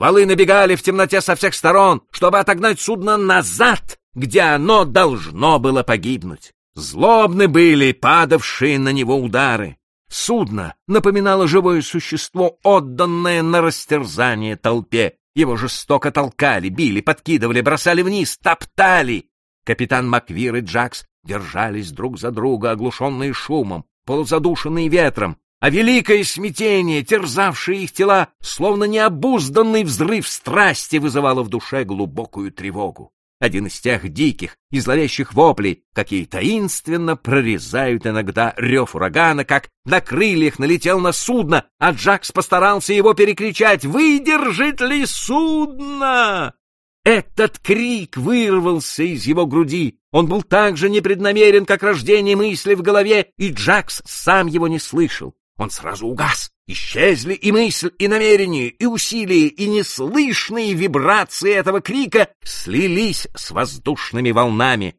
Валы набегали в темноте со всех сторон, чтобы отогнать судно назад, где оно должно было погибнуть. Злобны были падавшие на него удары. Судно напоминало живое существо, отданное на растерзание толпе. Его жестоко толкали, били, подкидывали, бросали вниз, топтали. Капитан Маквир и Джакс держались друг за друга, оглушенные шумом, полузадушенные ветром, а великое смятение, терзавшее их тела, словно необузданный взрыв страсти, вызывало в душе глубокую тревогу один из тех диких и зловещих воплей, какие таинственно прорезают иногда рев урагана, как на крыльях налетел на судно, а Джакс постарался его перекричать «Выдержит ли судно?» Этот крик вырвался из его груди. Он был так же непреднамерен, как рождение мысли в голове, и Джакс сам его не слышал. Он сразу угас, Исчезли и мысль, и намерение, и усилия, и неслышные вибрации этого крика слились с воздушными волнами.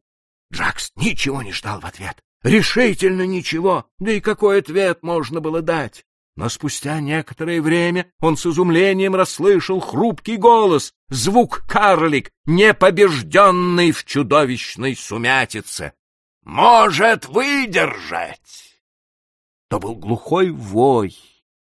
Джакс ничего не ждал в ответ. Решительно ничего. Да и какой ответ можно было дать? Но спустя некоторое время он с изумлением расслышал хрупкий голос, звук карлик, непобежденный в чудовищной сумятице. «Может выдержать!» То был глухой вой,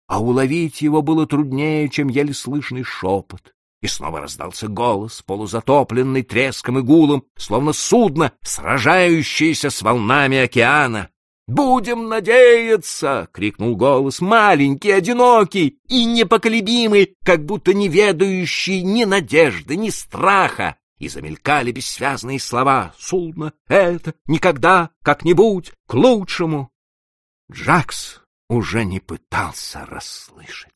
а уловить его было труднее, чем еле слышный шепот. И снова раздался голос, полузатопленный треском и гулом, словно судно, сражающееся с волнами океана. «Будем надеяться!» — крикнул голос, маленький, одинокий и непоколебимый, как будто не ведающий ни надежды, ни страха. И замелькали бессвязные слова «Судно — это никогда, как-нибудь, к лучшему». Джакс уже не пытался расслышать.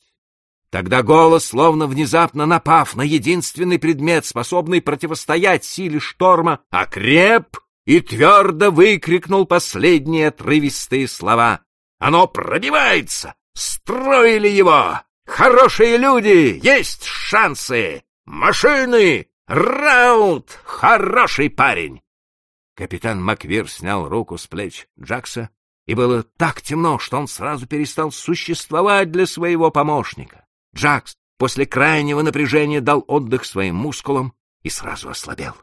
Тогда голос, словно внезапно напав на единственный предмет, способный противостоять силе шторма, окреп и твердо выкрикнул последние отрывистые слова. «Оно пробивается! Строили его! Хорошие люди! Есть шансы! Машины! Раут! Хороший парень!» Капитан Маквир снял руку с плеч Джакса и было так темно, что он сразу перестал существовать для своего помощника. Джакс после крайнего напряжения дал отдых своим мускулам и сразу ослабел.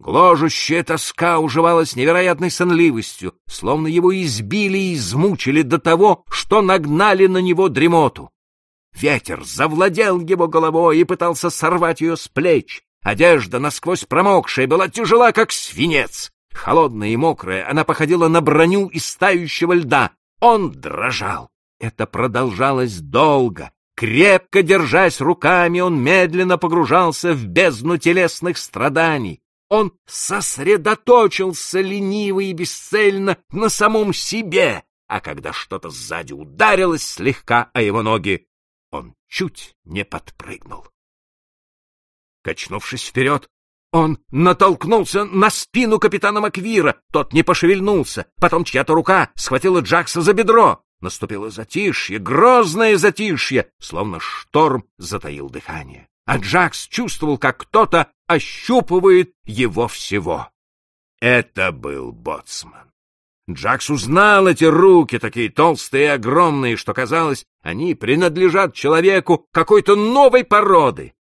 Гложущая тоска уживалась невероятной сонливостью, словно его избили и измучили до того, что нагнали на него дремоту. Ветер завладел его головой и пытался сорвать ее с плеч. Одежда, насквозь промокшая, была тяжела, как свинец. Холодная и мокрая, она походила на броню из тающего льда. Он дрожал. Это продолжалось долго. Крепко держась руками, он медленно погружался в бездну телесных страданий. Он сосредоточился лениво и бесцельно на самом себе, а когда что-то сзади ударилось слегка о его ноги, он чуть не подпрыгнул. Качнувшись вперед, он натолкнулся на спину капитана Маквира. Тот не пошевельнулся. Потом чья-то рука схватила Джакса за бедро. Наступило затишье, грозное затишье, словно шторм затаил дыхание. А Джакс чувствовал, как кто-то ощупывает его всего. Это был боцман. Джакс узнал эти руки, такие толстые и огромные, что казалось, они принадлежат человеку какой-то новой породы.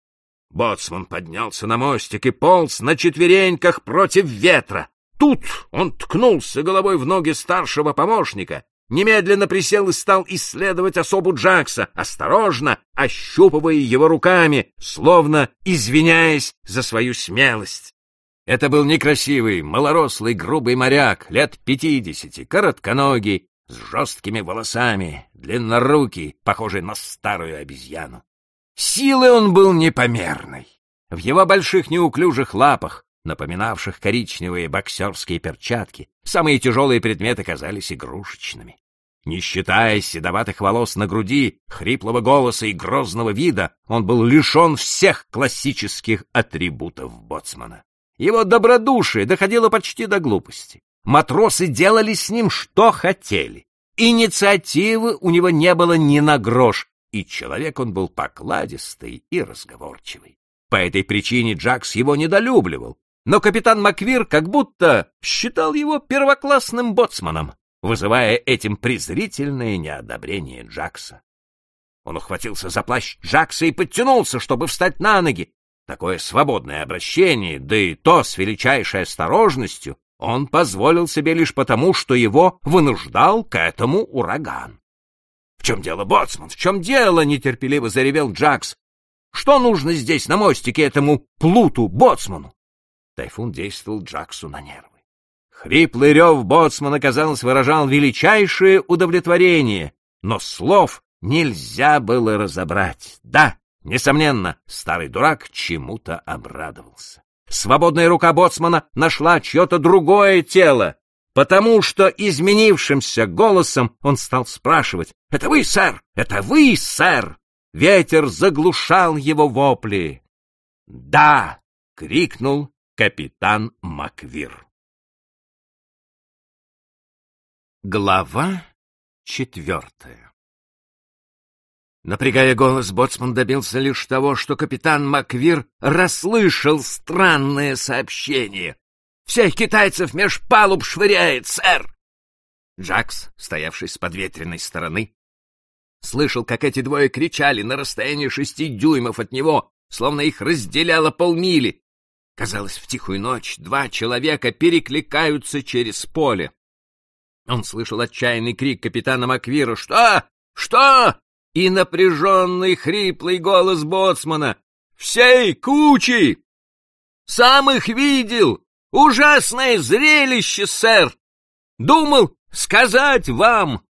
Боцман поднялся на мостик и полз на четвереньках против ветра. Тут он ткнулся головой в ноги старшего помощника, немедленно присел и стал исследовать особу Джакса, осторожно ощупывая его руками, словно извиняясь за свою смелость. Это был некрасивый, малорослый, грубый моряк, лет пятидесяти, коротконогий, с жесткими волосами, длиннорукий, похожий на старую обезьяну. Силы он был непомерной. В его больших неуклюжих лапах, напоминавших коричневые боксерские перчатки, самые тяжелые предметы казались игрушечными. Не считая седоватых волос на груди, хриплого голоса и грозного вида, он был лишен всех классических атрибутов боцмана. Его добродушие доходило почти до глупости. Матросы делали с ним что хотели. Инициативы у него не было ни на грош, и человек он был покладистый и разговорчивый. По этой причине Джакс его недолюбливал, но капитан Маквир как будто считал его первоклассным боцманом, вызывая этим презрительное неодобрение Джакса. Он ухватился за плащ Джакса и подтянулся, чтобы встать на ноги. Такое свободное обращение, да и то с величайшей осторожностью, он позволил себе лишь потому, что его вынуждал к этому ураган. — В чем дело, боцман? В чем дело? — нетерпеливо заревел Джакс. — Что нужно здесь, на мостике, этому плуту, боцману? Тайфун действовал Джаксу на нервы. Хриплый рев боцмана, казалось, выражал величайшее удовлетворение, но слов нельзя было разобрать. Да, несомненно, старый дурак чему-то обрадовался. Свободная рука боцмана нашла чье-то другое тело, потому что изменившимся голосом он стал спрашивать «Это вы, сэр? Это вы, сэр?» Ветер заглушал его вопли. «Да!» — крикнул капитан Маквир. Глава четвертая Напрягая голос, боцман добился лишь того, что капитан Маквир расслышал странное сообщение. «Всех китайцев меж палуб швыряет, сэр!» Джакс, стоявший с подветренной стороны, слышал, как эти двое кричали на расстоянии шести дюймов от него, словно их разделяло полмили. Казалось, в тихую ночь два человека перекликаются через поле. Он слышал отчаянный крик капитана Маквира «Что? Что? и напряженный хриплый голос боцмана. «Всей кучи! Сам их видел! Ужасное зрелище, сэр! Думал сказать вам!»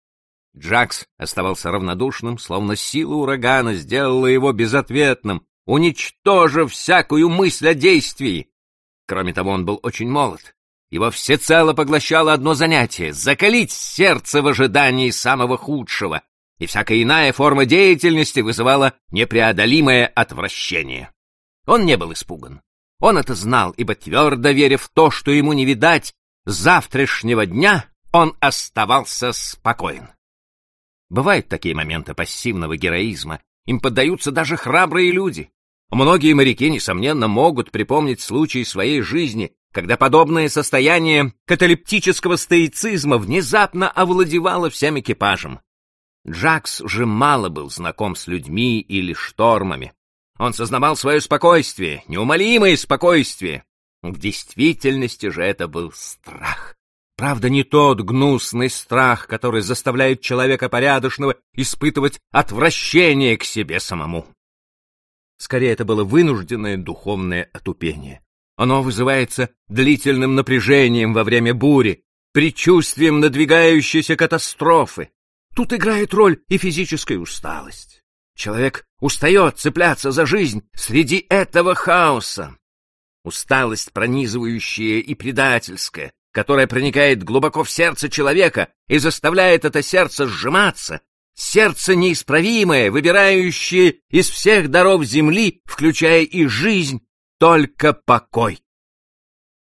Джакс оставался равнодушным, словно сила урагана сделала его безответным, уничтожив всякую мысль о действии. Кроме того, он был очень молод. Его всецело поглощало одно занятие — закалить сердце в ожидании самого худшего, и всякая иная форма деятельности вызывала непреодолимое отвращение. Он не был испуган. Он это знал, ибо твердо веря в то, что ему не видать, завтрашнего дня он оставался спокоен. Бывают такие моменты пассивного героизма, им поддаются даже храбрые люди. Многие моряки, несомненно, могут припомнить случаи своей жизни, когда подобное состояние каталептического стоицизма внезапно овладевало всем экипажем. Джакс же мало был знаком с людьми или штормами. Он сознавал свое спокойствие, неумолимое спокойствие. В действительности же это был страх. Правда, не тот гнусный страх, который заставляет человека порядочного испытывать отвращение к себе самому. Скорее, это было вынужденное духовное отупение. Оно вызывается длительным напряжением во время бури, предчувствием надвигающейся катастрофы, Тут играет роль и физическая усталость. Человек устает цепляться за жизнь среди этого хаоса. Усталость пронизывающая и предательская, которая проникает глубоко в сердце человека и заставляет это сердце сжиматься, сердце неисправимое, выбирающее из всех даров земли, включая и жизнь, только покой.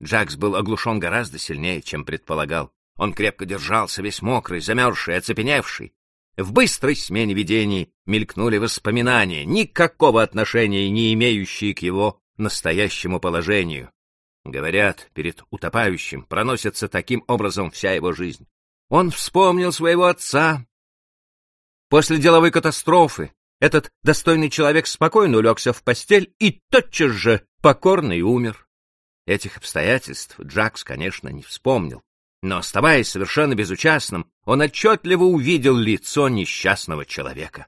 Джакс был оглушен гораздо сильнее, чем предполагал. Он крепко держался, весь мокрый, замерзший, оцепеневший. В быстрой смене видений мелькнули воспоминания, никакого отношения не имеющие к его настоящему положению. Говорят, перед утопающим проносится таким образом вся его жизнь. Он вспомнил своего отца. После деловой катастрофы этот достойный человек спокойно улегся в постель и тотчас же покорный умер. Этих обстоятельств Джакс, конечно, не вспомнил. Но, оставаясь совершенно безучастным, он отчетливо увидел лицо несчастного человека.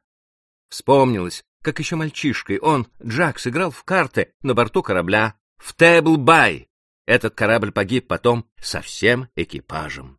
Вспомнилось, как еще мальчишкой он, Джак, сыграл в карты на борту корабля в Тэбл-Бай. Этот корабль погиб потом со всем экипажем.